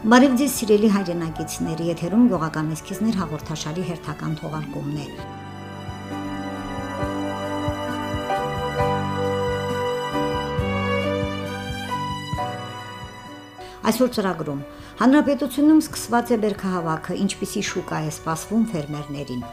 Բարև ձեզ սիրելի հայրենակիցներ, եթերում գյուղական էսքիզներ հաղորդաշարի հերթական թողարկումն է։ Այսօր ծրագրում. Հանրապետությունում սկսված է բերքահավաքը, ինչպիսի շուկա է սպասվում ֆերմերներին։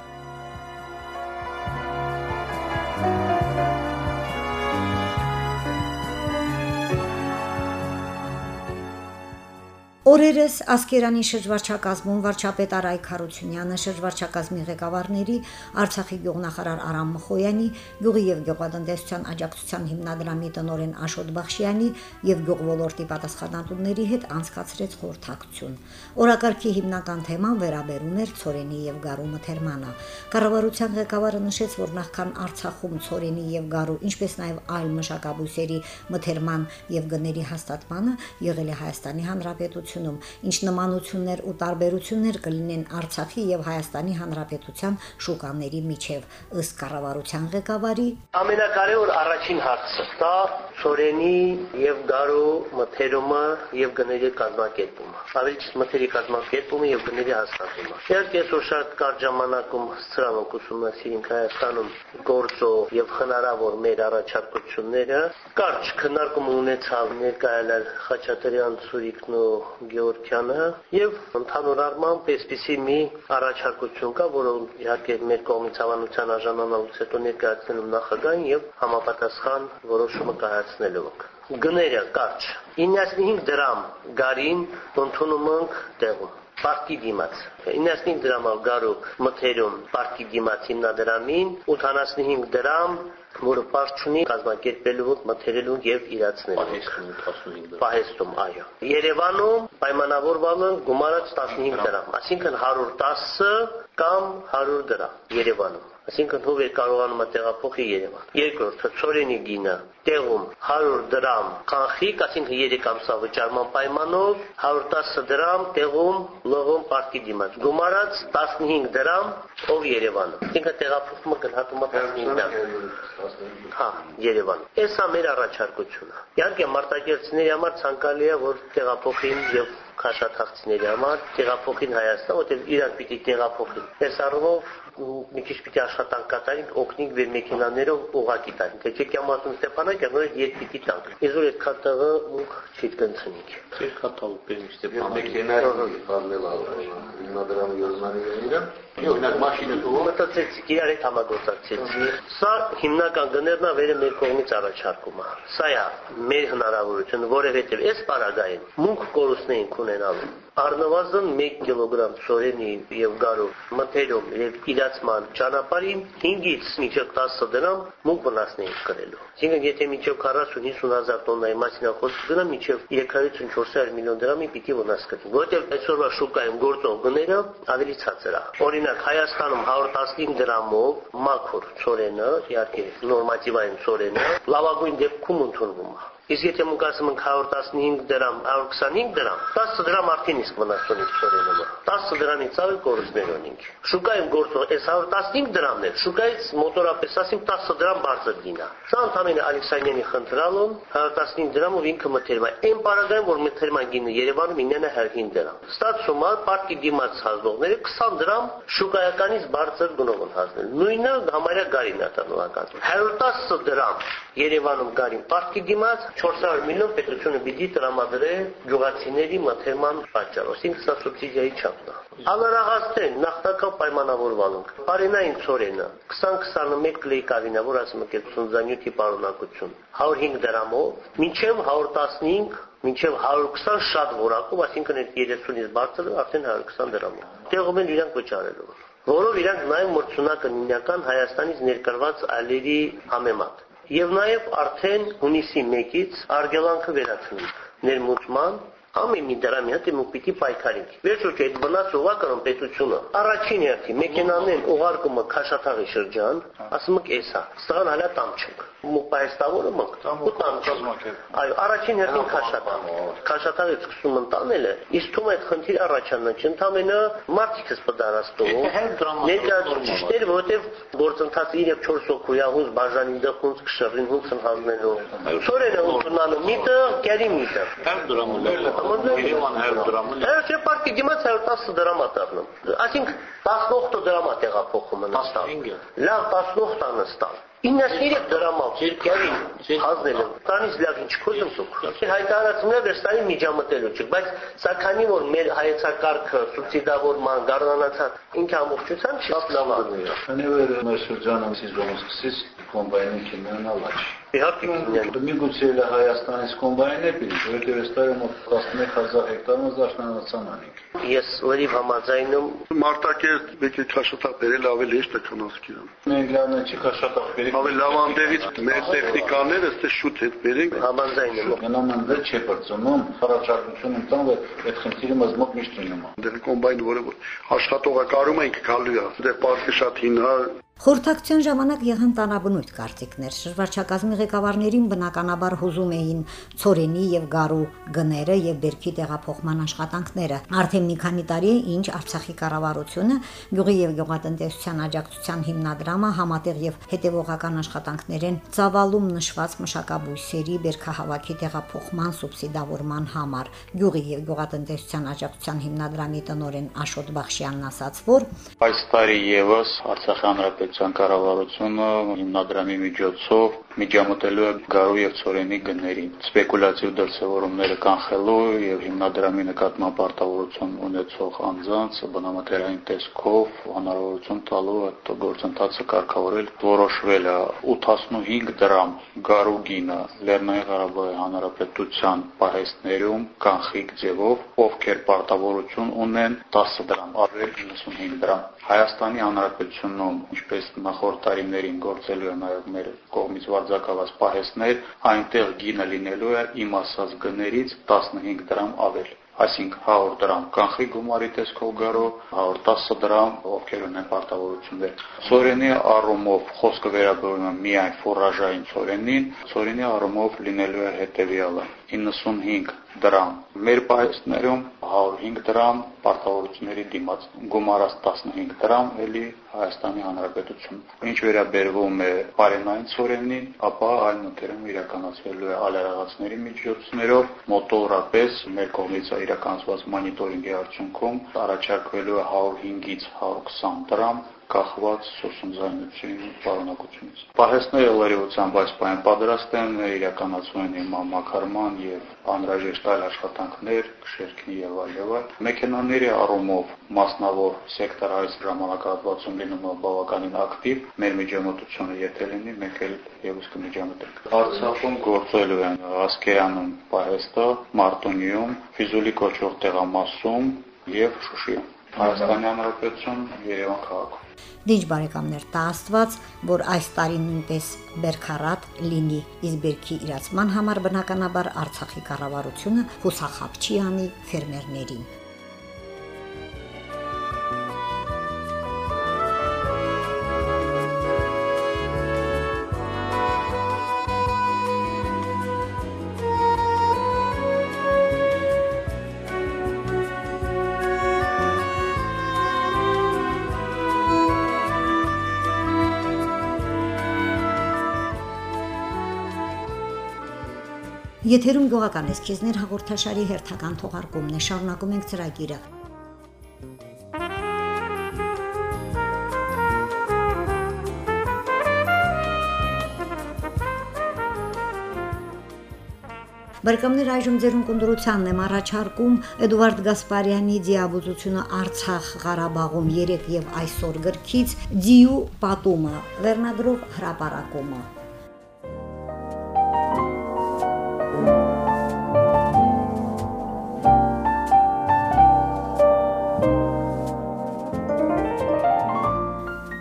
Օրերս Ասկերանի շրջվարչակազմում վարչապետ Արայք Հարությունյանը շրջվարչակազմի ղեկավարների Արցախի գյուղնախարար Արամ Մխոյանի, գյուղի եւ գյուղատնտեսության աջակցության հիմնադրամի տնօրեն Աշոտ Բախշյանի եւ գյուղ ոլորտի պատասխանատուների հետ անցկացրեց խորհրդակցություն։ Օրակարգի հիմնական թեման վերաբերում էր ծորենի եւ գարու մթերմանը։ Կառավարության ղեկավարը նշեց, որ նախքան Արցախում ծորենի եւ գարու, ինչպես նաեւ այլ մշակաբույսերի մթերման եւ գների հաստատմանը եղել է Հայաստանի Հանրապետություն Հանրապետությունում, ինչ նմանություններ ու տարբերություններ կլինեն Արցախի եւ Հայաստանի Հանրապետության շուկաների միջև, ըստ կառավարության ղեկավարի։ Ամենակարևոր առաջին հարցը դա ծորենի եւ գարու մթերումը եւ գների կազմակերպումը։ Ավելի մթերի կազմակերպումը եւ գների հաստատումը։ Իհարկե, այսօր շատ կարճ ժամանակում սրանք ուսումնասիրենք Հայաստանում գործող եւ հնարավոր մեր առաջարկությունները։ Կարճ քննարկում ունեցավ ներկայացնել Խաչատրյան Սուրիկն ու Գեորգյանը եւ ընդհանուր առմամբ այսպիսի մի առաջարկություն կա, որը իհարկե մեր կողմից հավանության արժանանալուց հետո ներկայացնելու նախագահին եւ համապատասխան որոշումը կայացնելու գները կարճ 95 դրամ գարին ընդունում ենք տեղում Պարտի դիմաց 95 դրամով գարու մթերում պարտի դիմաց հիմնադրամին 85 դրամ որը պարզ չունի կազմակերպելու, մթերելու եւ իրացնելու։ Պահեստում 15 դրամ։ Պահեստում, այո։ Երևանում պայմանավորվալը գումարած 15 դրամ, այսինքն 110 կամ 100 դրամ Երևանում։ Այսինքն ով է կարողանում տեղափոխի Երևան։ Երկրորդը ծորենի գինը տեղում 100 դրամ կանխիկ, այսինքն 3 ամսա վճարման պայմանով 110 դրամ տեղում լողում պարտի դիմաց։ Գումարած 15 դրամ ով Երևանում։ Այսինքն տեղափոխումը գնահատումը 15 դրամ։ Հա, Երևան։ Էսա մեր առաջարկությունը։ Իհարկե մարտակերտցիների համար ցանկալի է որ տեղափոխին եւ քաշաթաղցիների համար տեղափոխին Հայաստան, որտեղ իրանք պիտի տեղափոխին։ Այս առումով մի քիչ պիտի աշխատանք կատարենք, օգնենք մեր մեքենաներով ուղակի տանք։ Թե չեք ամասում Ստեփանակյան, նոր երբ պիտի տանք։ Իզուր այդ քատաղը մուք չի կընցնիկ։ Երկաթալ բերում Ստեփան։ Մեքենայով բառնել հիմնադրամի յորնալիները։ Օրինակ մաշինը դու մտածեցիք իրար հետ համագործակցեցի։ Սա հիմնական գներնա վերը մեր կողմից առաջարկում է։ Սա է մեր հնարավորությունը, որովհետև այս պարագային մունք կորուստներին ունենալու առնվազն 1 կիլոգրամ ծորենի եւ գարու մթերում եւ իրացման ճանապարհին 5-ից մինչեւ 10 դրամ մուկ վնասներ կրելու։ Այսինքն եթե մինչեւ 40-50 հազար տոննայի մասին խոսք գնա մինչեւ 300-400 միլիոն դրամի պիտի վնաս կրի։ Որտեղ այսօրվա շուկայում գործող գները ավելի ցածր է։ Օրինակ Հայաստանում 115 դրամով մաքուր ծորենը, իհարկե նորմատիվային ծորենը լավագույն դեպքում ընդունվում է։ Իսկ եթե մենք ասում ենք 115 դրամ, 125 դրամ, 10 դրամ արդեն իսկ վնաս ունի ծորենումը։ 10 դրամից ավել կորուստներ ունենք։ Շուկայում գործող այս 115 դրամն է, շուկայից մոտորապես ասենք 10 դրամ բարձր գինա։ Սա ընդհանրապես Ալեքսանյանի խնդրալուն 115 դրամով ինքը մթերմա։ Այն պարագայում, որ մթերման գինը Երևանում 905 դրամ։ Ստացումը պարտի դիմաց հազվողները 20 դրամ շուկայականից բարձր գնով են հասնել։ Նույնը համարյա գարին է տնօրական։ 110 դրամ Երևանում գարին պարտի դիմաց 400 միլիոն պետությունը պիտի տրամադրե գյուղացիների մթերման պատճառով, այսինքն սա սուբսիդիայի չափն է։ Անարաղացնեն նախնական պայմանավորվալուն։ Բարենային ծորենը 20-21 կլեյ կավինա, որ ասում եք ծնձանյութի պարունակություն 105 դրամով, մինչև 115 մինչև 120 շատ որակով, այսինքն այդ 30-ից բարձր արդեն 120 դրամով։ Տեղում են իրանք վճարելու որով իրանք նաև մրցունակը նույնական Հայաստանից ներկրված այլերի համեմատ եւ նաեւ արդեն հունիսի 1-ից արգելանքը վերացնում ներմուծման ամեն մի դրամի հետ մենք պիտի պայքարենք։ Վերջո չէ այդ վնաս ուղակը պետությունը։ Առաջին հերթի մեքենաներն ուղարկումը Քաշաթաղի շրջան, ասում եք էսա, սրան հələ տամ չենք։ մուպայստավորը մնք։ Ու տան կազմակերպ։ Այո, առաջին հերթին քաշատան։ Քաշատանը սկսում ընտանել է, իսկ թվում է խնդիր առաջանա, չընդամենը մարդիկս պդարաստում։ Ներկայացուցիչներ, որովհետև գործընթացը 3-4 հոգույահուց բաժանին դխունց կշռին հունց հանձնելու։ Սորերը ունենալու միտը, կերի միտը։ 100 դրամը լավ։ Երևան 100 դրամը լավ։ Այո, չէ, պարկի դիմաց 110 դրամ է դառնում։ Այսինքն 18 դրամ է տեղափոխումը նստալ։ 15-ը։ Լավ 18 է նստալ։ 93 դրամով երկերի հազնելը։ Տանից լավ ինչ կոզում ցուկ։ Հայտարարությունները վերստանի միջամտելու չի, բայց սականի որ մեր հայեցակարգը սուբսիդավորման գառնանացած ինքը ամբողջությամբ չի լավ է։ Քանի որ մեր շրջանը սիզոնը սկսից կոմբայնի քիմիան ալաչ։ Իհարկե ինքնին Միգուցե էլ Հայաստանից կոմբայներ պիտի, որովհետև այս տարի մոտ 11000 հեկտարը զարշնանացան անիկ։ ես լրիվ համաձայնում Մարտակերտ մեկ է քաշոտա բերել ավելի հեշտ է քան ասկիրան։ Մենք լավն չի քաշատախ բերիկ։ Ավելի լավ անդեղից մեր տեխնիկաները ստե շուտ հետ բերենք։ համաձայնում Գնաման դեր չէ բրծում, առաջարկություն ընտան, որ այդ խնդիրը մեզ մոտ միշտ լինում է։ Դեր կոմբայն, որը որ աշխատողակարում ենք գալու է։ Դե պարտի շատ հին հա Խորհրդակցության ժամանակ եղան տանաբնույթ կարծիքներ։ Շրջվարչակազմի ղեկավարներին բնականաբար հուզում էին ծորենի եւ գարու գները եւ բերքի տեղափոխման աշխատանքները։ Արդեն մի քանի տարի է ինչ Արցախի կառավարությունը գյուղի եւ գյուղատնտեսության աջակցության հիմնադրամը համատեղ եւ հետեւողական աշխատանքներեն ծավալում նշված մշակաբույսերի բերքահավաքի տեղափոխման սուբսիդավորման համար։ Գյուղի եւ գյուղատնտեսության աջակցության հիմնադրամի տնօրեն Աշոտ Բախշյանն ասաց, որ Այս տարի եւս Արցախի հանրապետության կառավարությունը հիմնադրամի միջոցով միջամտելու է գարու եւ ծորենի գներին։ Սպեկուլյատիվ դրսևորումները կանխելու եւ հիմնադրամի նկատմամբ պարտավորություն ունեցող անձանց բնամատերային տեսքով հնարավորություն տալու այդ գործընթացը կարգավորել որոշվել է 85 դրամ գարու գինը Լեռնային Ղարաբաղի Հանրապետության պահեստներում կանխիկ ձևով, ովքեր պարտավորություն ունեն 10 դրամ, ավել 95 դրամ։ Հայաստանի Հանրապետությունում, ինչպես նախորդ տարիներին գործելու է նաև մեր կողմից վարձակալված պահեստներ, այնտեղ գինը լինելու է իմ ասած գներից 15 դրամ ավել այսինքն 100 դրամ կանխի գումարի տեսքով գարո 110 դրամ ովքեր ունեն պարտավորություններ ծորենի առումով խոսքը վերաբերում է միայն ֆորաժային ծորենին ծորենի առումով լինելու է հետևյալը 95 դրամ մեր պահեստներում 105 դրամ պարտավորությունների դիմաց գումարած 15 դրամ էլի Հայաստանի Հանրապետություն ինչ վերաբերվում է բարենային ծորենին ապա այն նկերում իրականացվելու է ալերաղացների միջոցներով մոտորապես մեր կողմից իրականացված մոնիտորինգի արդյունքում առաջարկվելու է 105-ից 120 դրամ կախված սոսունձայնությունի պարունակությունից։ Պահեստները լրիվությամբ այս պայն պատրաստ են իրականացում են հիմա մակարման եւ անհրաժեշտ այլ աշխատանքներ, շերքնի եւ այլ եւ այլ։ Մեքենաների առումով մասնավոր սեկտորը այս ժամանակահատվածում լինում է բավականին ակտիվ։ Մեր միջամտությունը եթե լինի, մենք էլ եւս կմիջամտենք։ Արցախում գործելու են Ասկերանում պահեստը, Մարտունիում, Ֆիզուլի կոչվող տեղամասում եւ Շուշիում։ Հայաստանի Հանրապետություն Երևան քաղաքում Դիջ բարեկամներ տա Աստված, որ այս տարի նույնպես բերքարատ լինի, իսկ բերքի իրացման համար բնականաբար Արցախի կառավարությունը հուսախապ չի անի ֆերմերներին։ Եթերում գյուղական էսքիզներ հաղորդաշարի հերթական թողարկումն է։ Շարունակում ենք ծրագիրը։ Բարեկամներ այժմ ձերուն կնդրությանն եմ առաջարկում Էդուարդ Գասպարյանի դիաբուզությունը Արցախ Ղարաբաղում 3 եւ այսօր գրքից Դիու պատումը վերնագրով հրապարակումը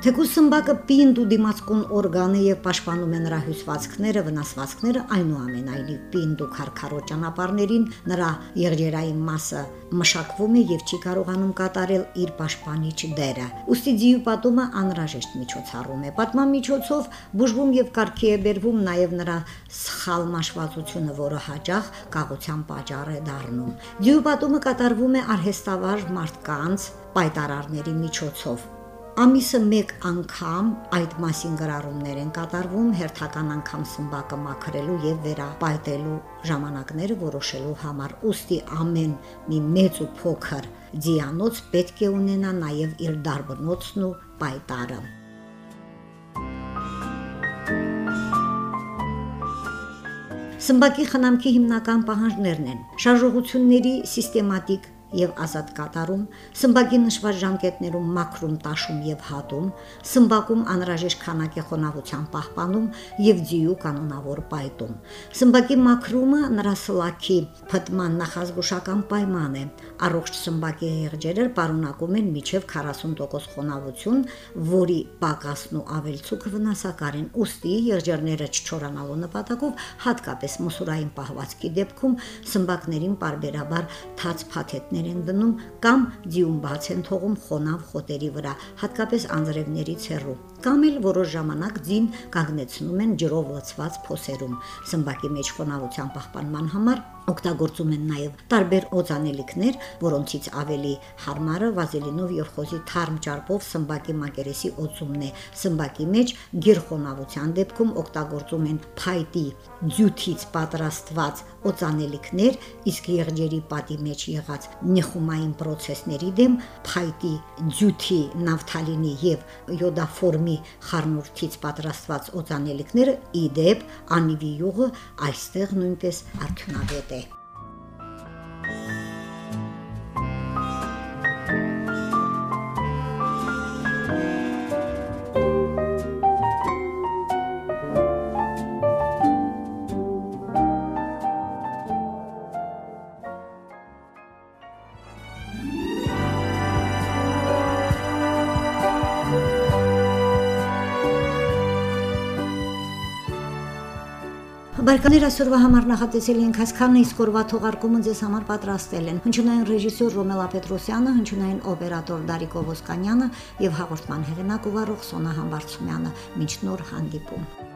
Թեկուզ սմբակը պինդ ու դիմացկուն օրգան է եւ պաշտպանում է նրա հյուսվածքները, վնասվածքները, այնուամենայնիվ պինդ ու քարքարո ճանապարհներին նրա եղջերային մասը մշակվում է եւ չի կարողանում կատարել իր պաշտպանիչ դերը։ Ոստի ձիու պատումը անհրաժեշտ միջոցառում է։ Պատման միջոցով բուժվում եւ կարգի է բերվում նաեւ նրա սխալ մաշվածությունը, որը հաջող կաղության պատճառ է դառնում։ Ձիու պատումը կատարվում է արհեստավար մարդկանց պայտարարների միջոցով Ամիսը 1 անգամ այդ մասին գրառումներ են կատարվում հերթական անգամ սմբակը մաքրելու եւ վերապայտելու ժամանակները որոշելու համար։ Ոստի ամեն մի մեծ ու փոքր ձիանոց պետք է ունենա նաեւ իր դարբնոցն ու պայտարը։ Սմբակի խնամքի հիմնական պահանջներն են՝ շարժողությունների սիստեմատիկ եւ ազատ կատարում, սմբակի նշված ժամկետներում մաքրում, տաշում եւ հատում, սմբակում անհրաժեշտ քանակի խոնավության պահպանում եւ ձիու կանոնավոր պայտում։ Սմբակի մաքրումը նրա սլաքի փտման նախազգուշական պայման է։ Առողջ սմբակի եղջերերը պարունակում են միջև 40% խոնավություն, որի պակասն ու ավելցուկը վնասակար են։ Ոստի եղջերները չչորանալու նպատակով հատկապես մուսուրային պահվածքի դեպքում սմբակներին parberabar թաց փաթեթներ են դնում կամ ձիուն բաց են թողում խոնավ խոտերի վրա, հատկապես անձրևներից հեռու կամ էլ որոշ ժամանակ ձին կանգնեցնում են ջրով լցված փոսերում։ Սմբակի մեջ խոնավության պահպանման համար օգտագործում են նաև տարբեր օծանելիքներ, որոնցից ավելի հարմարը վազելինով եւ խոզի թարմ ճարպով սմբակի մակերեսի օծումն է։ Սմբակի մեջ գիրխոնավության դեպքում օգտագործում են փայտի ձյութից պատրաստված օծանելիքներ, իսկ եղջերի պատի մեջ եղած նեխումային process-ների դեմ փայտի ձյութի, նավթալինի եւ յոդաֆորմի խառնուրդից պատրաստված օծանելիքները իդեպ անիվի յուղը այստեղ նույնպես արդյունավետ է Բարկաներ այսօրվա համար նախատեսել ենք հասկանա իսկ օրվա թողարկումը ձեզ համար պատրաստել են հնչյունային ռեժիսոր Ռոմելա Պետրոսյանը, հնչյունային օպերատոր Դարիկ Օվոսկանյանը եւ հաղորդման հեղինակ ու վարող Սոնա Համբարձումյանը։ Մինչ նոր հանդիպում։